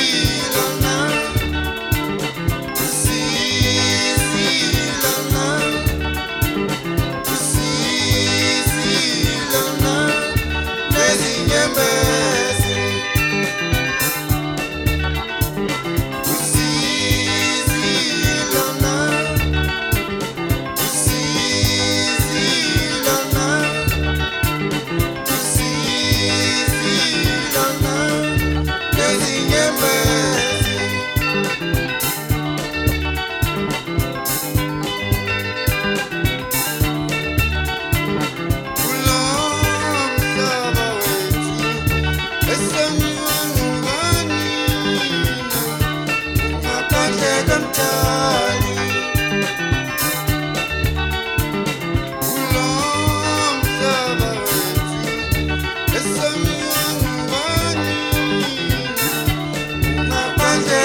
Sisilona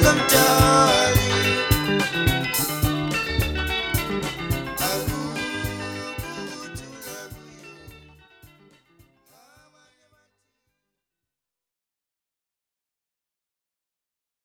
I'm done.